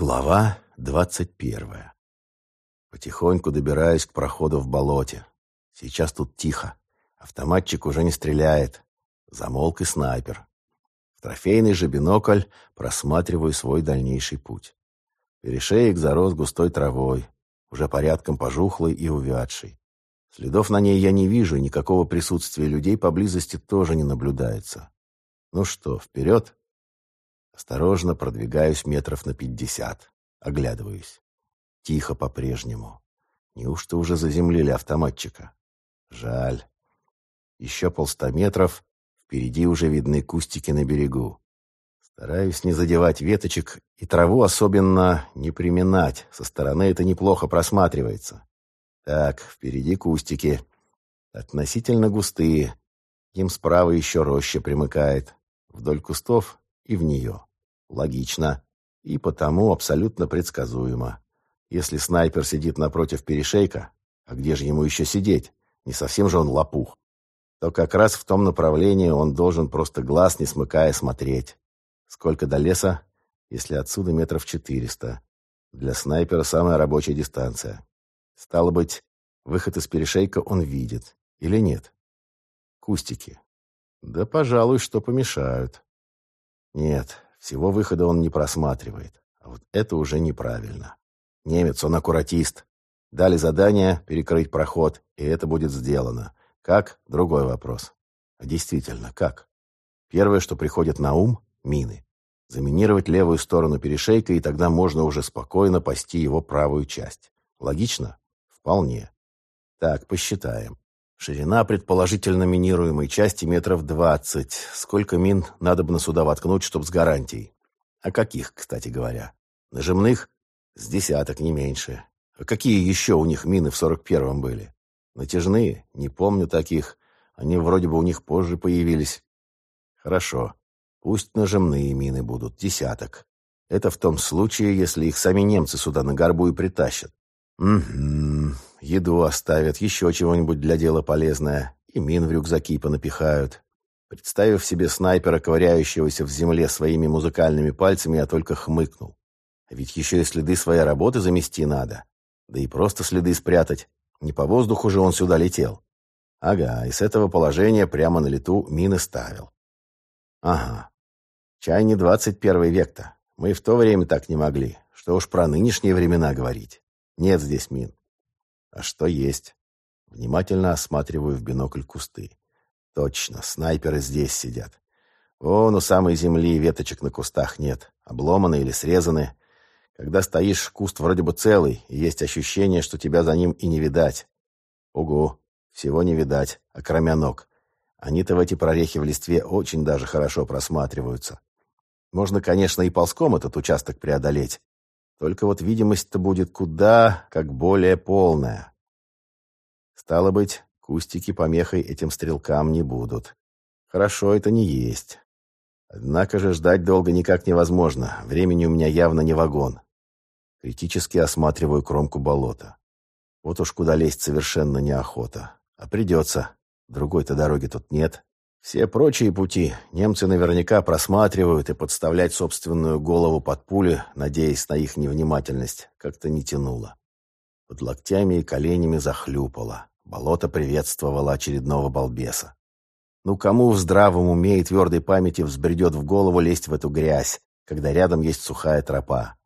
Глава двадцать первая. Потихоньку добираюсь к проходу в болоте. Сейчас тут тихо. Автоматчик уже не стреляет. Замолк и снайпер. В трофейный же бинокль просматриваю свой дальнейший путь. Перешеек зарос густой травой, уже порядком пожухлой и увядшей. Следов на ней я не вижу, никакого присутствия людей поблизости тоже не наблюдается. Ну что, вперед? Осторожно продвигаюсь метров на пятьдесят. Оглядываюсь. Тихо по-прежнему. Неужто уже заземлили автоматчика? Жаль. Еще полста метров. Впереди уже видны кустики на берегу. Стараюсь не задевать веточек и траву особенно не приминать. Со стороны это неплохо просматривается. Так, впереди кустики. Относительно густые. Им справа еще роща примыкает. Вдоль кустов и в нее. Логично. И потому абсолютно предсказуемо. Если снайпер сидит напротив перешейка, а где же ему еще сидеть? Не совсем же он лопух. То как раз в том направлении он должен просто глаз не смыкая смотреть. Сколько до леса? Если отсюда метров четыреста. Для снайпера самая рабочая дистанция. Стало быть, выход из перешейка он видит. Или нет? Кустики. Да, пожалуй, что помешают. Нет, всего выхода он не просматривает. А вот это уже неправильно. Немец, он аккуратист. Дали задание перекрыть проход, и это будет сделано. Как? Другой вопрос. А действительно, как? Первое, что приходит на ум – мины. Заминировать левую сторону перешейка, и тогда можно уже спокойно пасти его правую часть. Логично? Вполне. Так, посчитаем. Ширина предположительно минируемой части метров двадцать. Сколько мин надо бы на сюда воткнуть, чтоб с гарантией? А каких, кстати говоря? Нажимных? С десяток, не меньше. А какие еще у них мины в сорок первом были? Натяжные? Не помню таких. Они вроде бы у них позже появились. Хорошо. Пусть нажимные мины будут. Десяток. Это в том случае, если их сами немцы сюда на горбу и притащат. Угу еду оставят, еще чего-нибудь для дела полезное, и мин в рюкзаки понапихают. Представив себе снайпера, ковыряющегося в земле своими музыкальными пальцами, я только хмыкнул. А ведь еще и следы своей работы замести надо. Да и просто следы спрятать. Не по воздуху же он сюда летел. Ага, и с этого положения прямо на лету мины ставил. Ага. Чай не двадцать первый век-то. Мы в то время так не могли. Что уж про нынешние времена говорить. Нет здесь мин. А что есть? Внимательно осматриваю в бинокль кусты. Точно, снайперы здесь сидят. Вон у самой земли веточек на кустах нет. Обломаны или срезаны. Когда стоишь, куст вроде бы целый, и есть ощущение, что тебя за ним и не видать. Ого, всего не видать, кроме ног. Они-то в эти прорехи в листве очень даже хорошо просматриваются. Можно, конечно, и ползком этот участок преодолеть, только вот видимость-то будет куда как более полная. Стало быть, кустики помехой этим стрелкам не будут. Хорошо это не есть. Однако же ждать долго никак невозможно. Времени у меня явно не вагон. Критически осматриваю кромку болота. Вот уж куда лезть совершенно неохота. А придется. Другой-то дороги тут нет. Все прочие пути немцы наверняка просматривают и подставлять собственную голову под пули, надеясь на их невнимательность, как-то не тянуло. Под локтями и коленями захлюпало. Болото приветствовало очередного балбеса. Ну, кому в здравом уме и твердой памяти взбредет в голову лезть в эту грязь, когда рядом есть сухая тропа?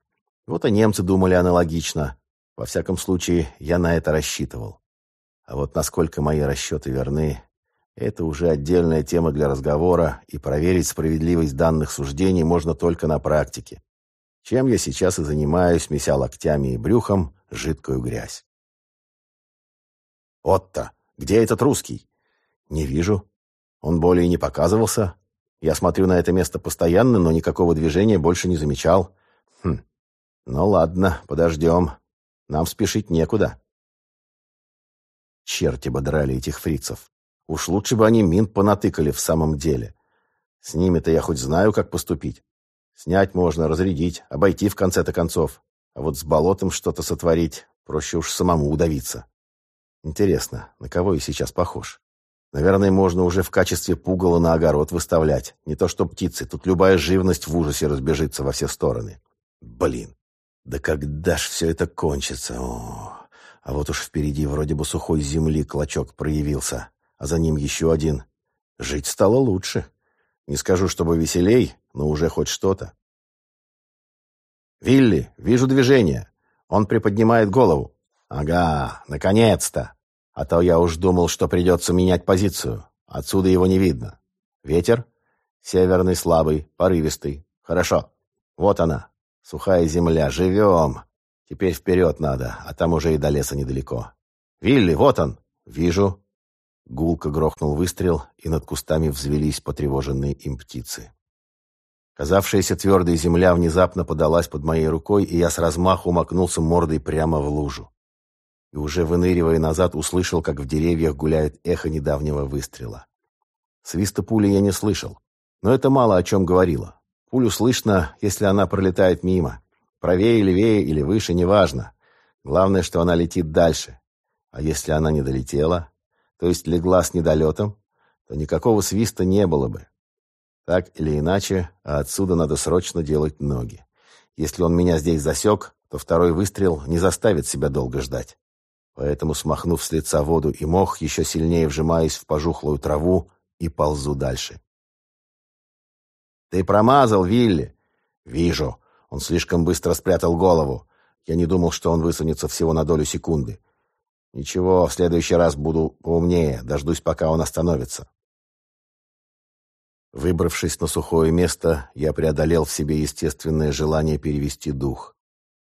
Вот и немцы думали аналогично. Во всяком случае, я на это рассчитывал. А вот насколько мои расчеты верны, это уже отдельная тема для разговора, и проверить справедливость данных суждений можно только на практике. Чем я сейчас и занимаюсь, меся локтями и брюхом жидкую грязь. «Отто, где этот русский?» «Не вижу. Он более не показывался. Я смотрю на это место постоянно, но никакого движения больше не замечал. Хм. Ну ладно, подождем. Нам спешить некуда». Черти бы этих фрицев. Уж лучше бы они мин понатыкали в самом деле. С ними-то я хоть знаю, как поступить. Снять можно, разрядить, обойти в конце-то концов. А вот с болотом что-то сотворить, проще уж самому удавиться. Интересно, на кого я сейчас похож? Наверное, можно уже в качестве пугала на огород выставлять. Не то что птицы, тут любая живность в ужасе разбежится во все стороны. Блин, Да когда ж все это кончится? О, а вот уж впереди вроде бы сухой земли клочок проявился, а за ним еще один. Жить стало лучше. Не скажу, чтобы веселей, но уже хоть что-то. «Вилли, вижу движение!» Он приподнимает голову. «Ага, наконец-то! А то я уж думал, что придется менять позицию. Отсюда его не видно. Ветер? Северный, слабый, порывистый. Хорошо. Вот она, сухая земля. Живем. Теперь вперед надо, а там уже и до леса недалеко. Вилли, вот он. Вижу. Гулко грохнул выстрел, и над кустами взвелись потревоженные им птицы. Казавшаяся твердой земля внезапно подалась под моей рукой, и я с размаху макнулся мордой прямо в лужу. И уже выныривая назад, услышал, как в деревьях гуляет эхо недавнего выстрела. Свиста пули я не слышал, но это мало о чем говорило. Пулю слышно, если она пролетает мимо. Правее, левее или выше, неважно. Главное, что она летит дальше. А если она не долетела, то есть легла с недолетом, то никакого свиста не было бы. Так или иначе, а отсюда надо срочно делать ноги. Если он меня здесь засек, то второй выстрел не заставит себя долго ждать. Поэтому, смахнув с лица воду и мох, еще сильнее вжимаясь в пожухлую траву, и ползу дальше. «Ты промазал, Вилли!» «Вижу. Он слишком быстро спрятал голову. Я не думал, что он высунется всего на долю секунды. Ничего, в следующий раз буду поумнее, дождусь, пока он остановится». Выбравшись на сухое место, я преодолел в себе естественное желание перевести дух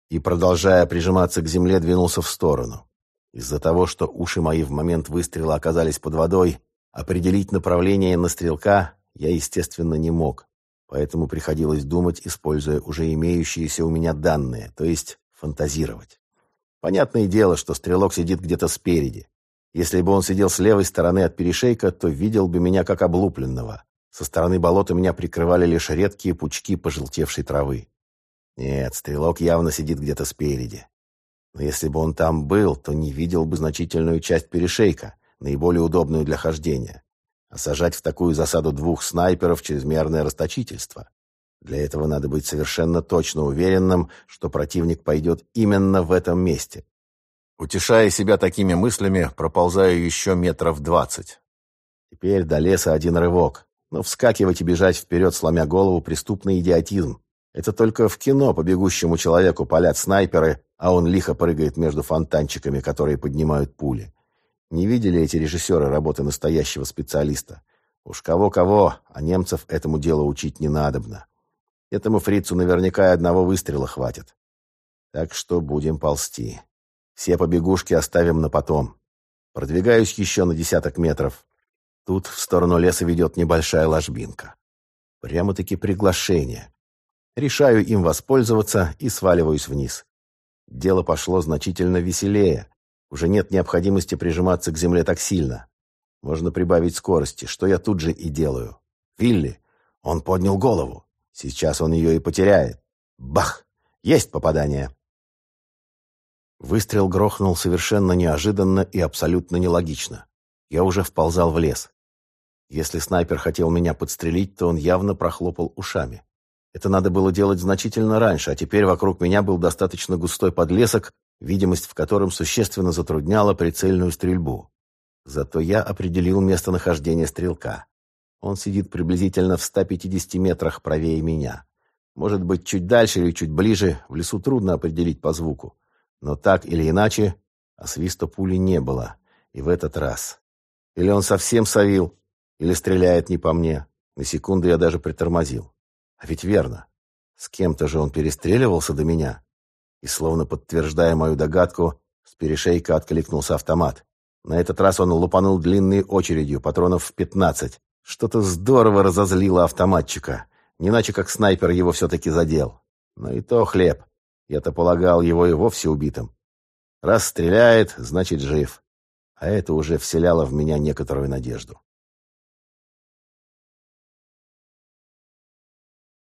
и, продолжая прижиматься к земле, двинулся в сторону. Из-за того, что уши мои в момент выстрела оказались под водой, определить направление на стрелка я, естественно, не мог, поэтому приходилось думать, используя уже имеющиеся у меня данные, то есть фантазировать. Понятное дело, что стрелок сидит где-то спереди. Если бы он сидел с левой стороны от перешейка, то видел бы меня как облупленного. Со стороны болота меня прикрывали лишь редкие пучки пожелтевшей травы. Нет, стрелок явно сидит где-то спереди. Но если бы он там был, то не видел бы значительную часть перешейка, наиболее удобную для хождения. А сажать в такую засаду двух снайперов – чрезмерное расточительство. Для этого надо быть совершенно точно уверенным, что противник пойдет именно в этом месте. Утешая себя такими мыслями, проползаю еще метров двадцать. Теперь до леса один рывок. Но вскакивать и бежать вперед, сломя голову, преступный идиотизм. Это только в кино по бегущему человеку палят снайперы, а он лихо прыгает между фонтанчиками, которые поднимают пули. Не видели эти режиссеры работы настоящего специалиста? Уж кого-кого, а немцев этому делу учить не надобно. Этому фрицу наверняка одного выстрела хватит. Так что будем ползти. Все побегушки оставим на потом. Продвигаюсь еще на десяток метров. Тут в сторону леса ведет небольшая ложбинка. Прямо-таки приглашение. Решаю им воспользоваться и сваливаюсь вниз. Дело пошло значительно веселее. Уже нет необходимости прижиматься к земле так сильно. Можно прибавить скорости, что я тут же и делаю. Вилли, он поднял голову. Сейчас он ее и потеряет. Бах! Есть попадание. Выстрел грохнул совершенно неожиданно и абсолютно нелогично. Я уже вползал в лес. Если снайпер хотел меня подстрелить, то он явно прохлопал ушами. Это надо было делать значительно раньше, а теперь вокруг меня был достаточно густой подлесок, видимость в котором существенно затрудняла прицельную стрельбу. Зато я определил местонахождение стрелка. Он сидит приблизительно в 150 метрах правее меня. Может быть, чуть дальше или чуть ближе, в лесу трудно определить по звуку. Но так или иначе, а свиста пули не было. И в этот раз. Или он совсем совил, или стреляет не по мне. На секунду я даже притормозил. А ведь верно. С кем-то же он перестреливался до меня. И словно подтверждая мою догадку, с перешейка откликнулся автомат. На этот раз он лупанул длинной очередью, патронов в пятнадцать. Что-то здорово разозлило автоматчика. Не иначе как снайпер его все-таки задел. Но и то хлеб. Я-то полагал его и вовсе убитым. Раз стреляет, значит жив. А это уже вселяло в меня некоторую надежду.